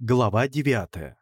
Глава 9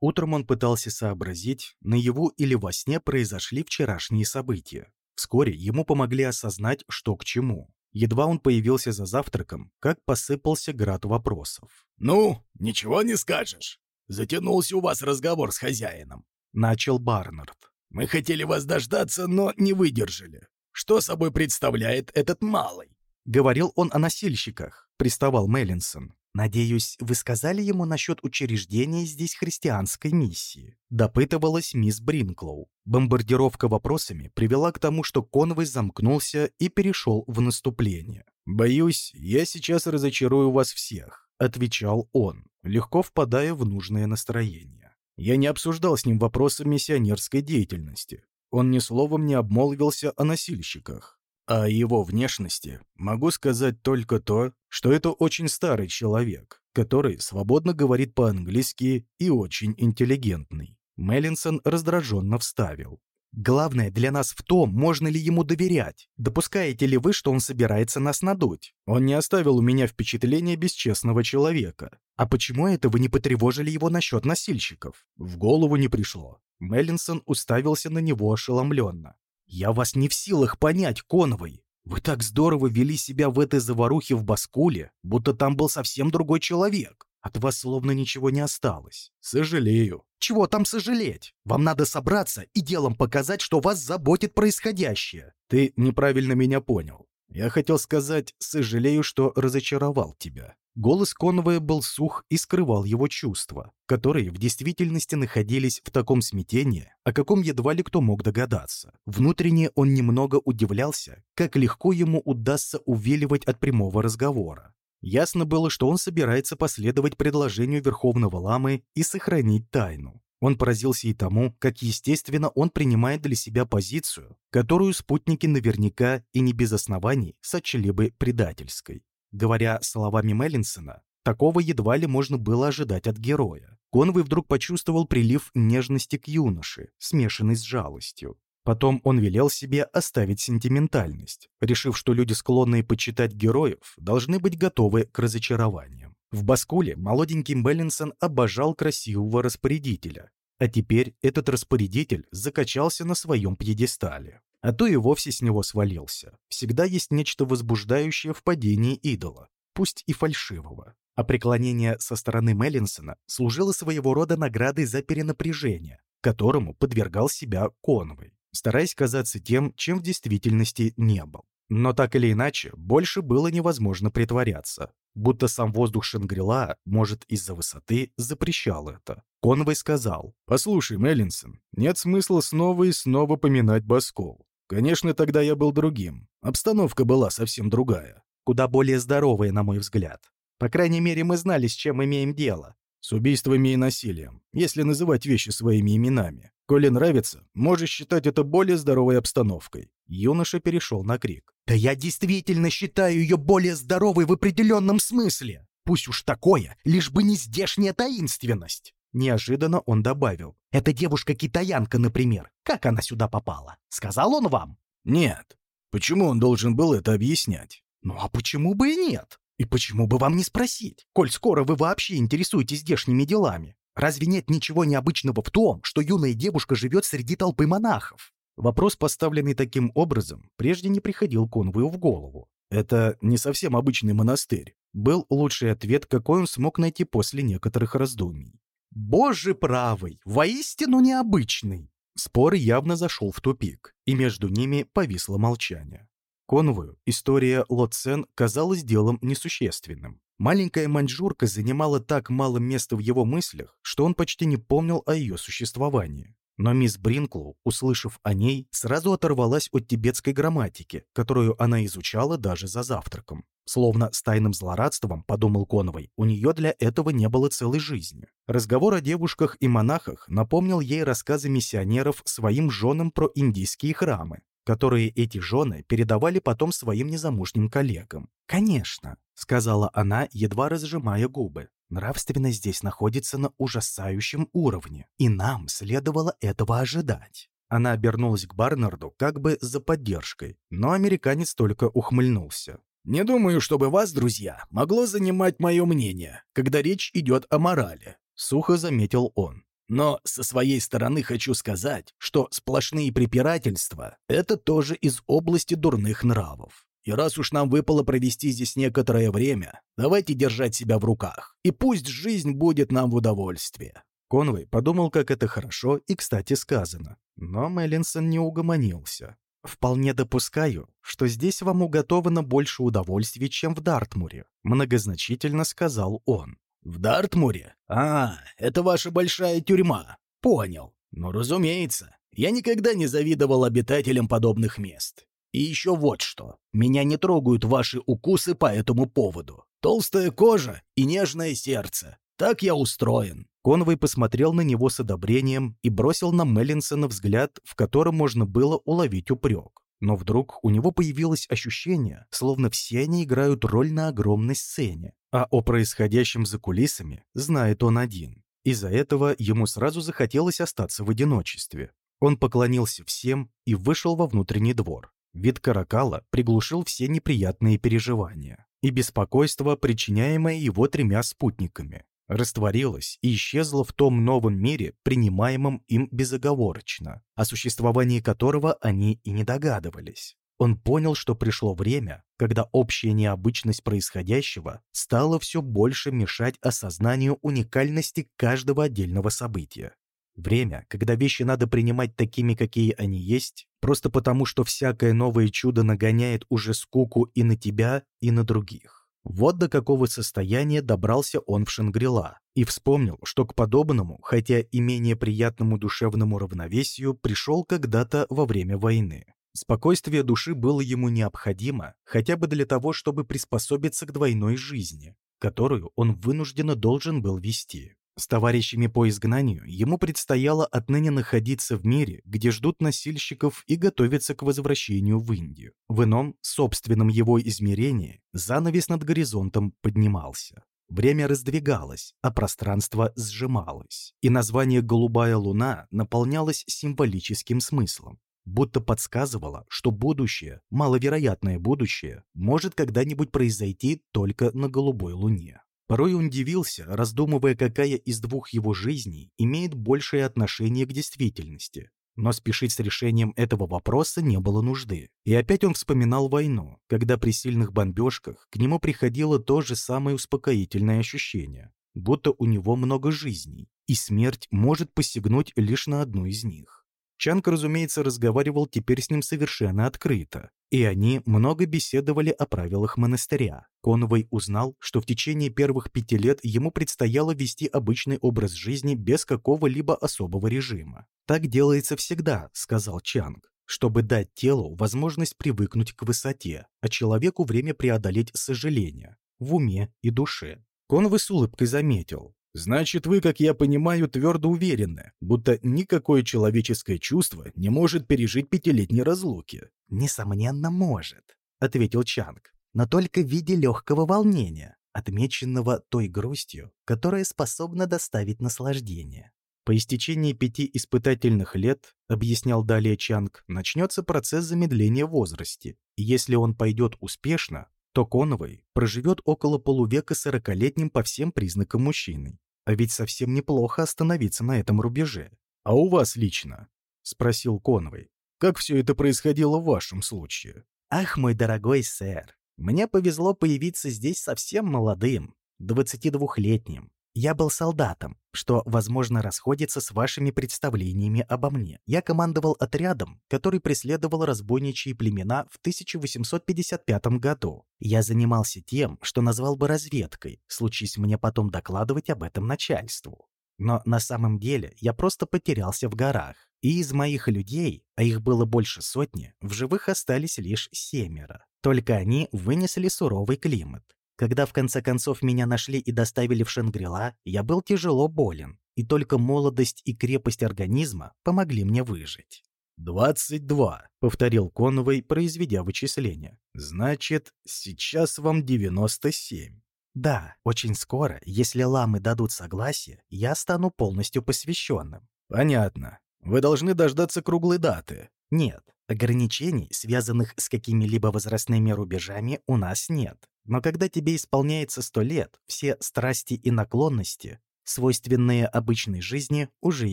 Утром он пытался сообразить, наяву или во сне произошли вчерашние события. Вскоре ему помогли осознать, что к чему. Едва он появился за завтраком, как посыпался град вопросов. «Ну, ничего не скажешь. Затянулся у вас разговор с хозяином», — начал Барнард. «Мы хотели вас дождаться, но не выдержали. Что собой представляет этот малый?» Говорил он о носильщиках, приставал Меллинсон. «Надеюсь, вы сказали ему насчет учреждения здесь христианской миссии?» Допытывалась мисс Бринклоу. Бомбардировка вопросами привела к тому, что конвой замкнулся и перешел в наступление. «Боюсь, я сейчас разочарую вас всех», — отвечал он, легко впадая в нужное настроение. Я не обсуждал с ним вопросы миссионерской деятельности. Он ни словом не обмолвился о носильщиках. О его внешности могу сказать только то, что это очень старый человек, который свободно говорит по-английски и очень интеллигентный. Меллинсон раздраженно вставил. Главное для нас в том, можно ли ему доверять. Допускаете ли вы, что он собирается нас надуть? Он не оставил у меня впечатления бесчестного человека. А почему это вы не потревожили его насчет носильщиков? В голову не пришло. Меллинсон уставился на него ошеломленно. «Я вас не в силах понять, Коновой. Вы так здорово вели себя в этой заварухе в Баскуле, будто там был совсем другой человек. От вас словно ничего не осталось. Сожалею. Чего там сожалеть? Вам надо собраться и делом показать, что вас заботит происходящее. Ты неправильно меня понял. Я хотел сказать, сожалею, что разочаровал тебя. Голос Конвоя был сух и скрывал его чувства, которые в действительности находились в таком смятении, о каком едва ли кто мог догадаться. Внутренне он немного удивлялся, как легко ему удастся увиливать от прямого разговора. Ясно было, что он собирается последовать предложению Верховного Ламы и сохранить тайну. Он поразился и тому, как естественно он принимает для себя позицию, которую спутники наверняка и не без оснований сочли бы предательской. Говоря словами Меллинсона, такого едва ли можно было ожидать от героя. Конвой вдруг почувствовал прилив нежности к юноше, смешанный с жалостью. Потом он велел себе оставить сентиментальность, решив, что люди, склонные почитать героев, должны быть готовы к разочарованиям. В Баскуле молоденький Беллинсон обожал красивого распорядителя, а теперь этот распорядитель закачался на своем пьедестале а то и вовсе с него свалился. Всегда есть нечто возбуждающее в падении идола, пусть и фальшивого. А преклонение со стороны Меллинсона служило своего рода наградой за перенапряжение, которому подвергал себя Конвой, стараясь казаться тем, чем в действительности не был. Но так или иначе, больше было невозможно притворяться, будто сам воздух Шангрила, может, из-за высоты, запрещал это. Конвой сказал, «Послушай, Меллинсон, нет смысла снова и снова поминать Баскол. Конечно, тогда я был другим. Обстановка была совсем другая. Куда более здоровая, на мой взгляд. По крайней мере, мы знали, с чем имеем дело. С убийствами и насилием, если называть вещи своими именами. Коли нравится, можешь считать это более здоровой обстановкой. Юноша перешел на крик. «Да я действительно считаю ее более здоровой в определенном смысле! Пусть уж такое, лишь бы не здешняя таинственность!» Неожиданно он добавил. «Эта девушка-китаянка, например. Как она сюда попала? Сказал он вам?» «Нет. Почему он должен был это объяснять?» «Ну а почему бы и нет? И почему бы вам не спросить, коль скоро вы вообще интересуетесь здешними делами? Разве нет ничего необычного в том, что юная девушка живет среди толпы монахов?» Вопрос, поставленный таким образом, прежде не приходил Конвою в голову. «Это не совсем обычный монастырь», был лучший ответ, какой он смог найти после некоторых раздумий. Боже правый, воистину необычный. Спор явно зашел в тупик, и между ними повисло молчание. Конвою история Лоцен казалась делом несущественным. Маленькая маньчжурка занимала так мало места в его мыслях, что он почти не помнил о ее существовании. Но мисс Бринклоу, услышав о ней, сразу оторвалась от тибетской грамматики, которую она изучала даже за завтраком. Словно с тайным злорадством, подумал Коновой, у нее для этого не было целой жизни. Разговор о девушках и монахах напомнил ей рассказы миссионеров своим женам про индийские храмы, которые эти жены передавали потом своим незамужним коллегам. «Конечно», — сказала она, едва разжимая губы, «нравственность здесь находится на ужасающем уровне, и нам следовало этого ожидать». Она обернулась к Барнарду как бы за поддержкой, но американец только ухмыльнулся. Не думаю, чтобы вас, друзья, могло занимать мое мнение, когда речь идет о морали», — сухо заметил он. «Но со своей стороны хочу сказать, что сплошные препирательства — это тоже из области дурных нравов. И раз уж нам выпало провести здесь некоторое время, давайте держать себя в руках, и пусть жизнь будет нам в удовольствие». Конвей подумал, как это хорошо и, кстати, сказано. Но Меллинсон не угомонился. «Вполне допускаю, что здесь вам уготовано больше удовольствий, чем в Дартмуре», многозначительно сказал он. «В Дартмуре? А, это ваша большая тюрьма. Понял. Ну, разумеется. Я никогда не завидовал обитателям подобных мест. И еще вот что. Меня не трогают ваши укусы по этому поводу. Толстая кожа и нежное сердце. Так я устроен. Конвой посмотрел на него с одобрением и бросил на Меллинсона взгляд, в котором можно было уловить упрек. Но вдруг у него появилось ощущение, словно все они играют роль на огромной сцене, а о происходящем за кулисами знает он один. Из-за этого ему сразу захотелось остаться в одиночестве. Он поклонился всем и вышел во внутренний двор. Вид каракала приглушил все неприятные переживания и беспокойство, причиняемое его тремя спутниками растворилась и исчезла в том новом мире, принимаемом им безоговорочно, о существовании которого они и не догадывались. Он понял, что пришло время, когда общая необычность происходящего стала все больше мешать осознанию уникальности каждого отдельного события. Время, когда вещи надо принимать такими, какие они есть, просто потому, что всякое новое чудо нагоняет уже скуку и на тебя, и на других. Вот до какого состояния добрался он в Шангрила и вспомнил, что к подобному, хотя и менее приятному душевному равновесию, пришел когда-то во время войны. Спокойствие души было ему необходимо хотя бы для того, чтобы приспособиться к двойной жизни, которую он вынужденно должен был вести. С товарищами по изгнанию ему предстояло отныне находиться в мире, где ждут носильщиков и готовиться к возвращению в Индию. В ином, собственном его измерении, занавес над горизонтом поднимался. Время раздвигалось, а пространство сжималось, и название «Голубая луна» наполнялось символическим смыслом, будто подсказывало, что будущее, маловероятное будущее, может когда-нибудь произойти только на голубой луне. Порой он дивился, раздумывая, какая из двух его жизней имеет большее отношение к действительности. Но спешить с решением этого вопроса не было нужды. И опять он вспоминал войну, когда при сильных бомбежках к нему приходило то же самое успокоительное ощущение, будто у него много жизней, и смерть может посягнуть лишь на одну из них. Чанг, разумеется, разговаривал теперь с ним совершенно открыто, и они много беседовали о правилах монастыря. Конвой узнал, что в течение первых пяти лет ему предстояло вести обычный образ жизни без какого-либо особого режима. «Так делается всегда», — сказал Чанг чтобы дать телу возможность привыкнуть к высоте, а человеку время преодолеть сожаление в уме и душе. Конвой с улыбкой заметил, Значит, вы, как я понимаю, твердо уверены, будто никакое человеческое чувство не может пережить пятилетней разлуки. Несомненно, может, ответил Чанг, но только в виде легкого волнения, отмеченного той грустью, которая способна доставить наслаждение. По истечении пяти испытательных лет, объяснял далее Чанг, начнется процесс замедления в возрасте, и если он пойдет успешно, то Коновой проживет около полувека сорокалетним по всем признакам мужчиной. А ведь совсем неплохо остановиться на этом рубеже. А у вас лично? Спросил Конвой. Как все это происходило в вашем случае? Ах, мой дорогой сэр, мне повезло появиться здесь совсем молодым, 22-летним. Я был солдатом, что, возможно, расходится с вашими представлениями обо мне. Я командовал отрядом, который преследовал разбойничьи племена в 1855 году. Я занимался тем, что назвал бы разведкой, случись мне потом докладывать об этом начальству. Но на самом деле я просто потерялся в горах. И из моих людей, а их было больше сотни, в живых остались лишь семеро. Только они вынесли суровый климат. Когда в конце концов меня нашли и доставили в Шангрила, я был тяжело болен, и только молодость и крепость организма помогли мне выжить. «Двадцать два», — повторил Конвой, произведя вычисление. «Значит, сейчас вам девяносто семь». «Да, очень скоро, если ламы дадут согласие, я стану полностью посвященным». «Понятно. Вы должны дождаться круглой даты». «Нет, Ограничений, связанных с какими-либо возрастными рубежами, у нас нет. Но когда тебе исполняется сто лет, все страсти и наклонности, свойственные обычной жизни, уже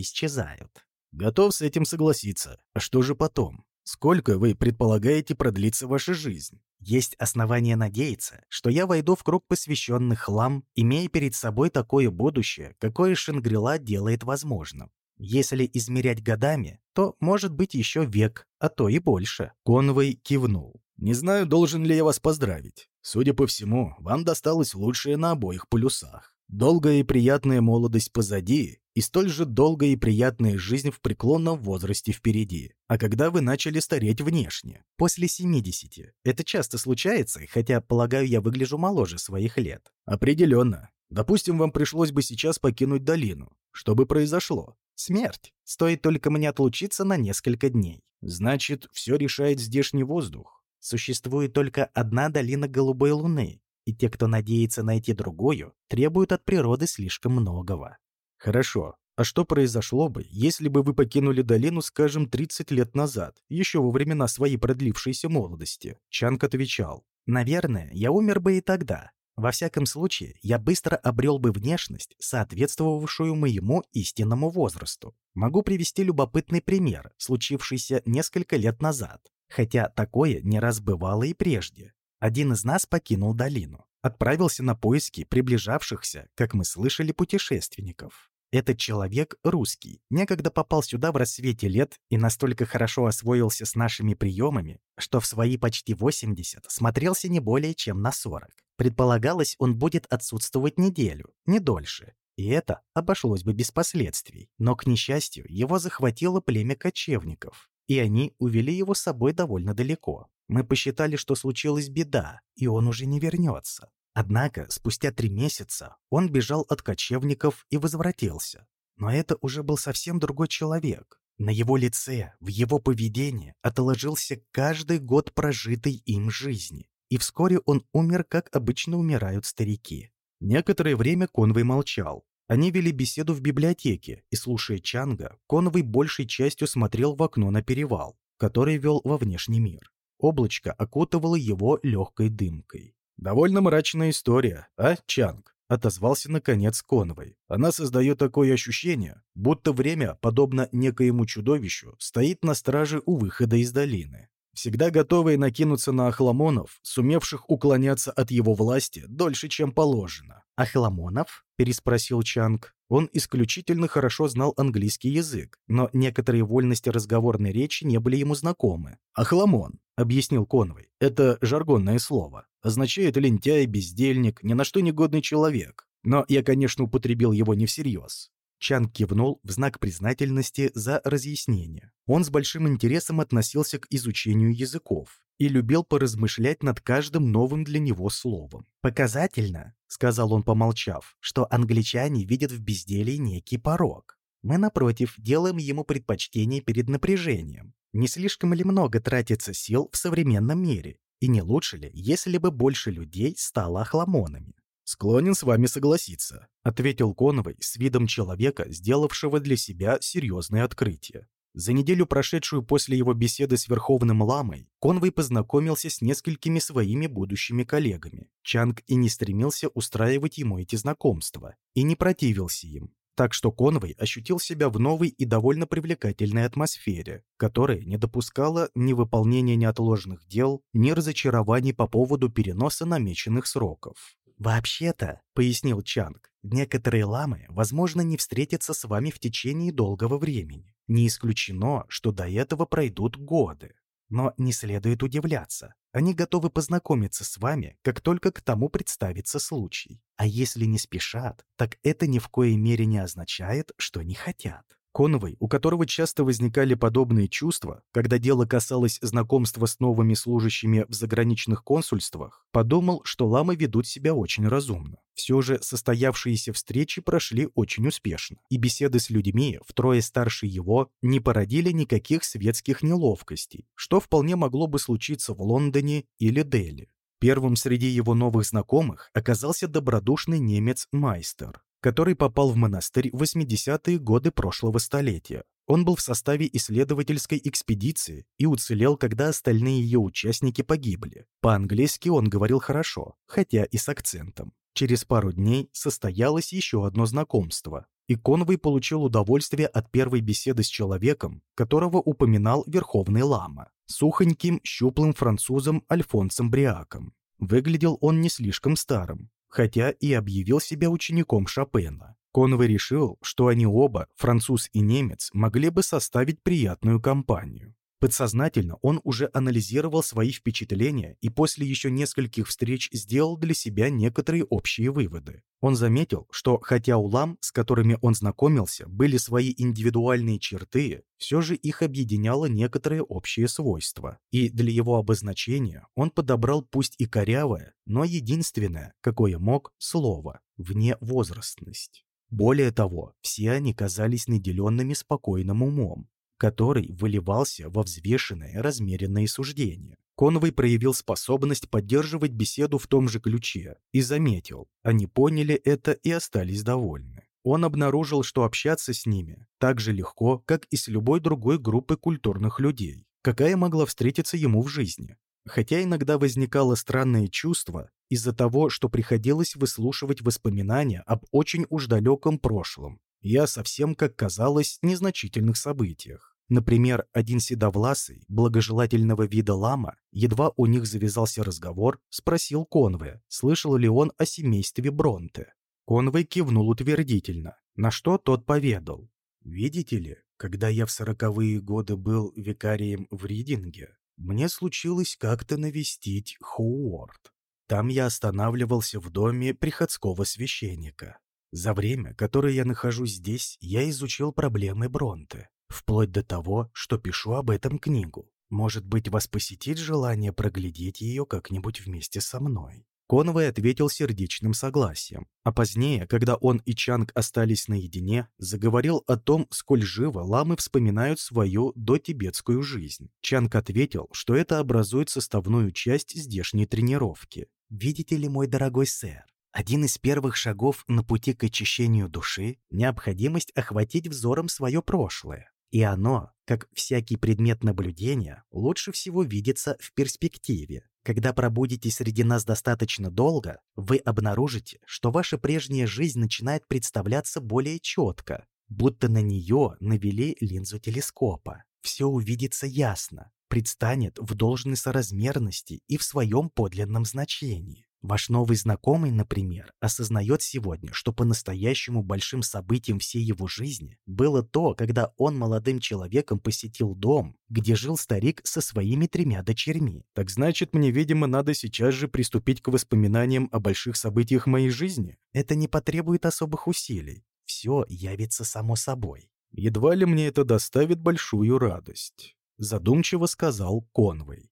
исчезают. Готов с этим согласиться. А что же потом? Сколько вы предполагаете продлится ваша жизнь? Есть основания надеяться, что я войду в круг посвященных хлам, имея перед собой такое будущее, какое Шангрила делает возможным. Если измерять годами, то может быть еще век, а то и больше. Конвой кивнул. «Не знаю, должен ли я вас поздравить. Судя по всему, вам досталось лучшее на обоих полюсах. Долгая и приятная молодость позади, и столь же долгая и приятная жизнь в преклонном возрасте впереди. А когда вы начали стареть внешне? После 70. Это часто случается, хотя, полагаю, я выгляжу моложе своих лет. Определенно. Допустим, вам пришлось бы сейчас покинуть долину. Что бы произошло? Смерть. Стоит только мне отлучиться на несколько дней. Значит, все решает здешний воздух. Существует только одна долина Голубой Луны, и те, кто надеется найти другую, требуют от природы слишком многого. Хорошо. А что произошло бы, если бы вы покинули долину, скажем, 30 лет назад, еще во времена своей продлившейся молодости? Чанг отвечал. Наверное, я умер бы и тогда. Во всяком случае, я быстро обрел бы внешность, соответствовавшую моему истинному возрасту. Могу привести любопытный пример, случившийся несколько лет назад, хотя такое не раз бывало и прежде. Один из нас покинул долину, отправился на поиски приближавшихся, как мы слышали, путешественников. Этот человек русский, некогда попал сюда в рассвете лет и настолько хорошо освоился с нашими приемами, что в свои почти 80 смотрелся не более чем на 40. Предполагалось, он будет отсутствовать неделю, не дольше. И это обошлось бы без последствий. Но, к несчастью, его захватило племя кочевников, и они увели его с собой довольно далеко. Мы посчитали, что случилась беда, и он уже не вернется. Однако спустя три месяца он бежал от кочевников и возвратился. Но это уже был совсем другой человек. На его лице, в его поведении отложился каждый год прожитой им жизни. И вскоре он умер, как обычно умирают старики. Некоторое время Конвой молчал. Они вели беседу в библиотеке, и, слушая Чанга, Конвой большей частью смотрел в окно на перевал, который вел во внешний мир. Облачко окутывало его легкой дымкой. «Довольно мрачная история, а, Чанг?» — отозвался наконец Конвой. «Она создает такое ощущение, будто время, подобно некоему чудовищу, стоит на страже у выхода из долины всегда готовые накинуться на охламонов, сумевших уклоняться от его власти дольше, чем положено. «Охламонов?» — переспросил Чанг. Он исключительно хорошо знал английский язык, но некоторые вольности разговорной речи не были ему знакомы. «Охламон», — объяснил Конвой, — это жаргонное слово. Означает лентяй, бездельник, ни на что негодный человек. Но я, конечно, употребил его не всерьез. Чан кивнул в знак признательности за разъяснение. Он с большим интересом относился к изучению языков и любил поразмышлять над каждым новым для него словом. «Показательно», — сказал он, помолчав, «что англичане видят в безделии некий порог. Мы, напротив, делаем ему предпочтение перед напряжением. Не слишком ли много тратится сил в современном мире? И не лучше ли, если бы больше людей стало охламонами? «Склонен с вами согласиться», — ответил Коновой с видом человека, сделавшего для себя серьезное открытие. За неделю, прошедшую после его беседы с Верховным Ламой, Конвой познакомился с несколькими своими будущими коллегами. Чанг и не стремился устраивать ему эти знакомства, и не противился им. Так что Конвой ощутил себя в новой и довольно привлекательной атмосфере, которая не допускала ни выполнения неотложных дел, ни разочарований по поводу переноса намеченных сроков. «Вообще-то», — пояснил Чанг, «некоторые ламы, возможно, не встретятся с вами в течение долгого времени. Не исключено, что до этого пройдут годы. Но не следует удивляться. Они готовы познакомиться с вами, как только к тому представится случай. А если не спешат, так это ни в коей мере не означает, что не хотят. Коновой, у которого часто возникали подобные чувства, когда дело касалось знакомства с новыми служащими в заграничных консульствах, подумал, что ламы ведут себя очень разумно. Все же состоявшиеся встречи прошли очень успешно, и беседы с людьми, втрое старше его, не породили никаких светских неловкостей, что вполне могло бы случиться в Лондоне или Дели. Первым среди его новых знакомых оказался добродушный немец Майстер, который попал в монастырь в 80-е годы прошлого столетия. Он был в составе исследовательской экспедиции и уцелел, когда остальные ее участники погибли. По-английски он говорил хорошо, хотя и с акцентом. Через пару дней состоялось еще одно знакомство, и Конвой получил удовольствие от первой беседы с человеком, которого упоминал Верховный Лама, сухоньким, щуплым французом Альфонсом Бриаком. Выглядел он не слишком старым, хотя и объявил себя учеником Шопена. Конвой решил, что они оба, француз и немец, могли бы составить приятную компанию. Подсознательно он уже анализировал свои впечатления и после еще нескольких встреч сделал для себя некоторые общие выводы. Он заметил, что хотя у лам, с которыми он знакомился, были свои индивидуальные черты, все же их объединяло некоторые общие свойства. И для его обозначения он подобрал пусть и корявое, но единственное, какое мог, слово – вневозрастность. Более того, все они казались наделенными спокойным умом, который выливался во взвешенное размеренное суждение. Конвой проявил способность поддерживать беседу в том же ключе и заметил, они поняли это и остались довольны. Он обнаружил, что общаться с ними так же легко, как и с любой другой группой культурных людей, какая могла встретиться ему в жизни. Хотя иногда возникало странное чувство из-за того, что приходилось выслушивать воспоминания об очень уж далеком прошлом, я совсем, как казалось, незначительных событиях. Например, один седовласый, благожелательного вида лама, едва у них завязался разговор, спросил Конве, слышал ли он о семействе Бронте. Конвей кивнул утвердительно, на что тот поведал. «Видите ли, когда я в сороковые годы был викарием в Ридинге, мне случилось как-то навестить Хуорд. Там я останавливался в доме приходского священника. За время, которое я нахожусь здесь, я изучил проблемы Бронте вплоть до того, что пишу об этом книгу. Может быть, вас посетит желание проглядеть ее как-нибудь вместе со мной?» Конвой ответил сердечным согласием, а позднее, когда он и Чанг остались наедине, заговорил о том, сколь живо ламы вспоминают свою дотибетскую жизнь. Чанг ответил, что это образует составную часть здешней тренировки. «Видите ли, мой дорогой сэр, один из первых шагов на пути к очищению души – необходимость охватить взором свое прошлое. И оно, как всякий предмет наблюдения, лучше всего видится в перспективе. Когда пробудете среди нас достаточно долго, вы обнаружите, что ваша прежняя жизнь начинает представляться более четко, будто на нее навели линзу телескопа. Все увидится ясно, предстанет в должной соразмерности и в своем подлинном значении. Ваш новый знакомый, например, осознает сегодня, что по-настоящему большим событием всей его жизни было то, когда он молодым человеком посетил дом, где жил старик со своими тремя дочерьми. Так значит, мне, видимо, надо сейчас же приступить к воспоминаниям о больших событиях моей жизни? Это не потребует особых усилий. Все явится само собой. Едва ли мне это доставит большую радость, задумчиво сказал Конвей.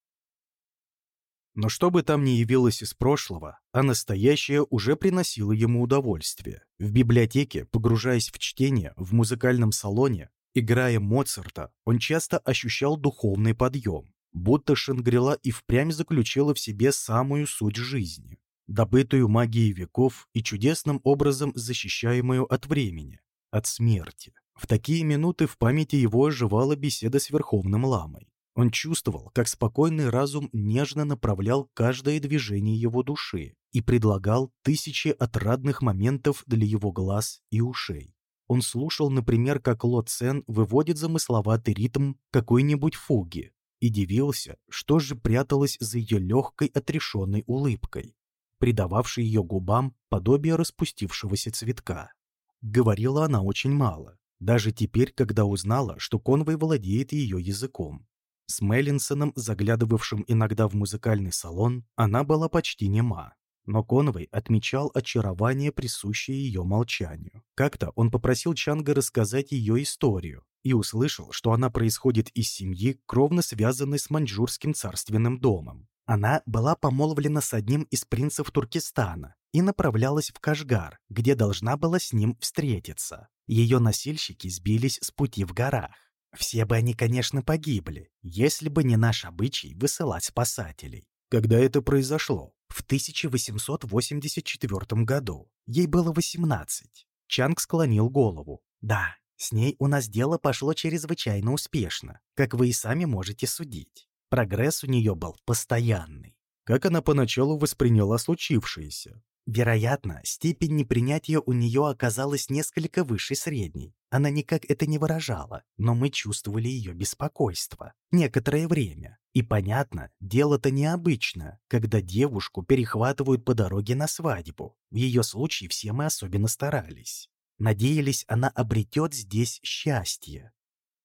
Но что бы там ни явилось из прошлого, а настоящее уже приносило ему удовольствие. В библиотеке, погружаясь в чтение, в музыкальном салоне, играя Моцарта, он часто ощущал духовный подъем, будто Шангрила и впрямь заключила в себе самую суть жизни, добытую магией веков и чудесным образом защищаемую от времени, от смерти. В такие минуты в памяти его оживала беседа с Верховным Ламой. Он чувствовал, как спокойный разум нежно направлял каждое движение его души и предлагал тысячи отрадных моментов для его глаз и ушей. Он слушал, например, как Ло Цен выводит замысловатый ритм какой-нибудь фуги и дивился, что же пряталось за ее легкой отрешенной улыбкой, придававшей ее губам подобие распустившегося цветка. Говорила она очень мало, даже теперь, когда узнала, что Конвой владеет ее языком. С Меллинсоном, заглядывавшим иногда в музыкальный салон, она была почти нема. Но Конвей отмечал очарование, присущее ее молчанию. Как-то он попросил Чанга рассказать ее историю и услышал, что она происходит из семьи, кровно связанной с маньчжурским царственным домом. Она была помолвлена с одним из принцев Туркестана и направлялась в Кашгар, где должна была с ним встретиться. Ее носильщики сбились с пути в горах. Все бы они, конечно, погибли, если бы не наш обычай высылать спасателей. Когда это произошло? В 1884 году. Ей было 18. Чанг склонил голову. Да, С ней у нас дело пошло чрезвычайно успешно, как вы и сами можете судить. Прогресс у нее был постоянный. Как она поначалу восприняла случившееся? Вероятно, степень непринятия у нее оказалась несколько выше средней. Она никак это не выражала, но мы чувствовали ее беспокойство. Некоторое время. И понятно, дело-то необычно, когда девушку перехватывают по дороге на свадьбу. В ее случае все мы особенно старались. Надеялись, она обретет здесь счастье.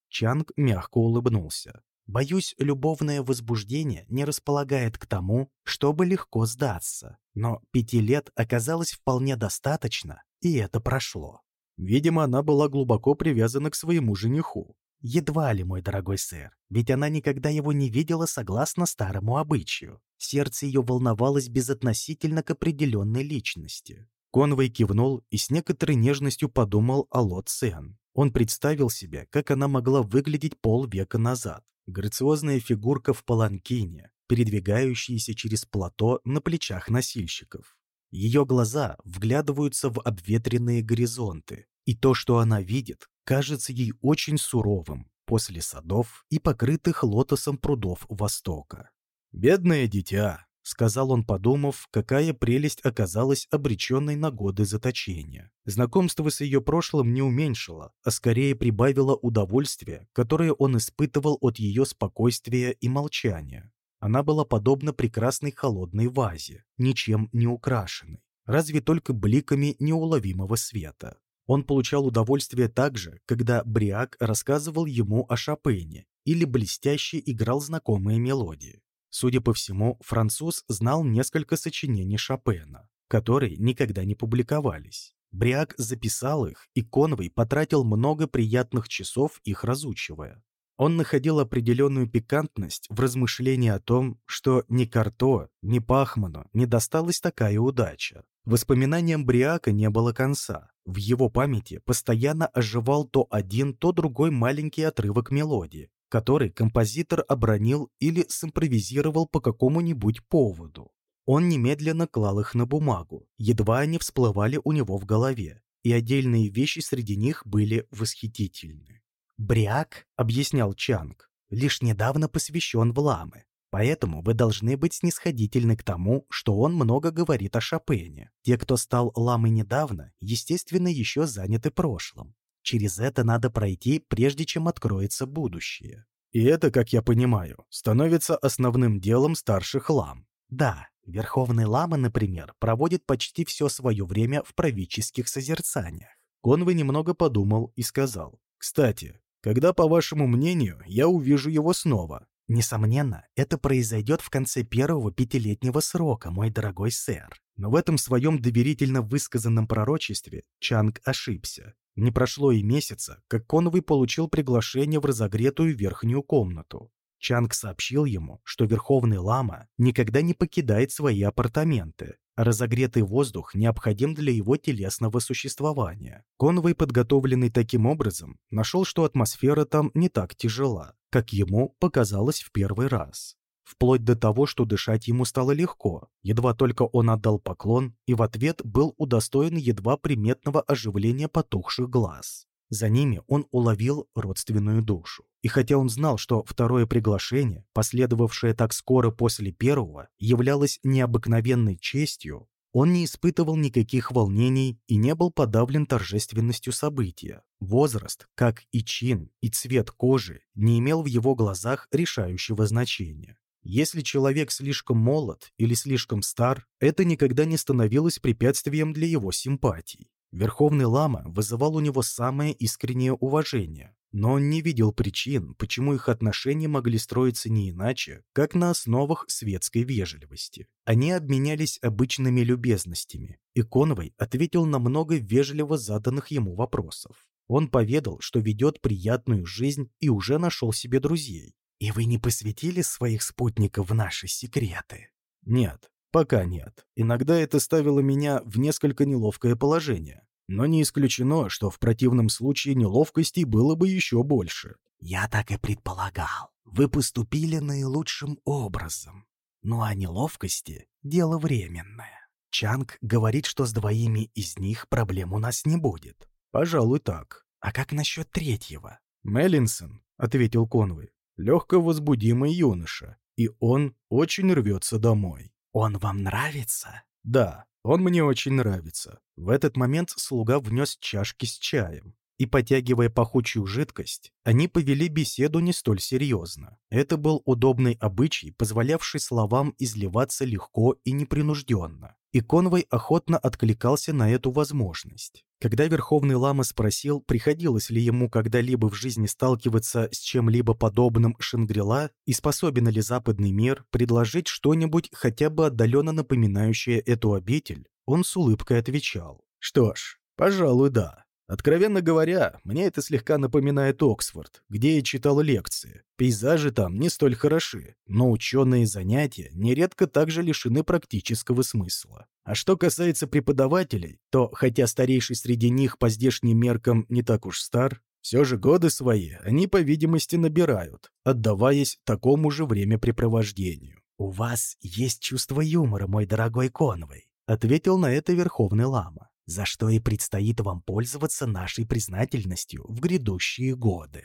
Чанг мягко улыбнулся. Боюсь, любовное возбуждение не располагает к тому, чтобы легко сдаться. Но пяти лет оказалось вполне достаточно, и это прошло. Видимо, она была глубоко привязана к своему жениху. Едва ли, мой дорогой сэр, ведь она никогда его не видела согласно старому обычаю. Сердце ее волновалось безотносительно к определенной личности. Конвой кивнул и с некоторой нежностью подумал о Ло Цен. Он представил себе, как она могла выглядеть полвека назад. Грациозная фигурка в паланкине, передвигающаяся через плато на плечах носильщиков. Ее глаза вглядываются в обветренные горизонты, и то, что она видит, кажется ей очень суровым после садов и покрытых лотосом прудов Востока. «Бедное дитя», — сказал он, подумав, какая прелесть оказалась обреченной на годы заточения. Знакомство с ее прошлым не уменьшило, а скорее прибавило удовольствие, которое он испытывал от ее спокойствия и молчания. Она была подобна прекрасной холодной вазе, ничем не украшенной, разве только бликами неуловимого света. Он получал удовольствие также, когда Бриак рассказывал ему о Шопене или блестяще играл знакомые мелодии. Судя по всему, француз знал несколько сочинений Шопена, которые никогда не публиковались. Бриак записал их, и Конвой потратил много приятных часов их разучивая. Он находил определенную пикантность в размышлении о том, что ни Карто, ни Пахману не досталась такая удача. Воспоминаниям Бриака не было конца. В его памяти постоянно оживал то один, то другой маленький отрывок мелодии, который композитор обронил или симпровизировал по какому-нибудь поводу. Он немедленно клал их на бумагу, едва они всплывали у него в голове, и отдельные вещи среди них были восхитительны. «Бряк», — объяснял Чанг, — «лишь недавно посвящен в ламы, поэтому вы должны быть снисходительны к тому, что он много говорит о Шопене. Те, кто стал ламой недавно, естественно, еще заняты прошлым. Через это надо пройти, прежде чем откроется будущее. И это, как я понимаю, становится основным делом старших лам. Да, Верховный Лама, например, проводит почти все свое время в правительских созерцаниях. Конвы немного подумал и сказал, «Кстати, когда, по вашему мнению, я увижу его снова?» Несомненно, это произойдет в конце первого пятилетнего срока, мой дорогой сэр. Но в этом своем доверительно высказанном пророчестве Чанг ошибся. Не прошло и месяца, как Конвой получил приглашение в разогретую верхнюю комнату. Чанг сообщил ему, что Верховный Лама никогда не покидает свои апартаменты, а разогретый воздух необходим для его телесного существования. Конвой, подготовленный таким образом, нашел, что атмосфера там не так тяжела, как ему показалось в первый раз вплоть до того, что дышать ему стало легко. Едва только он отдал поклон, и в ответ был удостоен едва приметного оживления потухших глаз. За ними он уловил родственную душу. И хотя он знал, что второе приглашение, последовавшее так скоро после первого, являлось необыкновенной честью, он не испытывал никаких волнений и не был подавлен торжественностью события. Возраст, как и чин, и цвет кожи, не имел в его глазах решающего значения. Если человек слишком молод или слишком стар, это никогда не становилось препятствием для его симпатий. Верховный лама вызывал у него самое искреннее уважение, но он не видел причин, почему их отношения могли строиться не иначе, как на основах светской вежливости. Они обменялись обычными любезностями, и Конвой ответил на много вежливо заданных ему вопросов. Он поведал, что ведет приятную жизнь и уже нашел себе друзей, «И вы не посвятили своих спутников в наши секреты?» «Нет, пока нет. Иногда это ставило меня в несколько неловкое положение. Но не исключено, что в противном случае неловкостей было бы еще больше». «Я так и предполагал. Вы поступили наилучшим образом. Ну а неловкости — дело временное. Чанг говорит, что с двоими из них проблем у нас не будет». «Пожалуй, так. А как насчет третьего? Меллинсон, — ответил Конвой, — легко возбудимый юноша, и он очень рвется домой. Он вам нравится? Да, он мне очень нравится. В этот момент слуга внес чашки с чаем и, потягивая пахучую жидкость, они повели беседу не столь серьезно. Это был удобный обычай, позволявший словам изливаться легко и непринужденно. И Конвой охотно откликался на эту возможность. Когда Верховный Лама спросил, приходилось ли ему когда-либо в жизни сталкиваться с чем-либо подобным Шангрила и способен ли западный мир предложить что-нибудь хотя бы отдаленно напоминающее эту обитель, он с улыбкой отвечал. «Что ж, пожалуй, да. Откровенно говоря, мне это слегка напоминает Оксфорд, где я читал лекции. Пейзажи там не столь хороши, но ученые занятия нередко также лишены практического смысла. А что касается преподавателей, то, хотя старейший среди них по здешним меркам не так уж стар, все же годы свои они, по видимости, набирают, отдаваясь такому же времяпрепровождению. «У вас есть чувство юмора, мой дорогой Конвой», — ответил на это Верховный Лама за что и предстоит вам пользоваться нашей признательностью в грядущие годы.